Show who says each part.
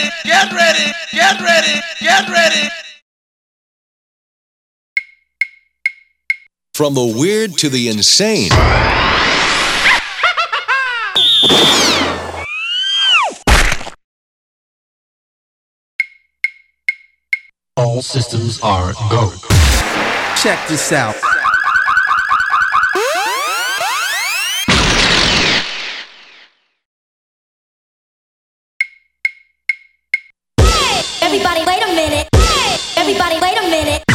Speaker 1: ready, get ready, get ready, get ready.
Speaker 2: From the weird to the insane.
Speaker 3: All systems are go.
Speaker 4: Check this out.
Speaker 5: Everybody, wait a minute. Everybody, wait a minute.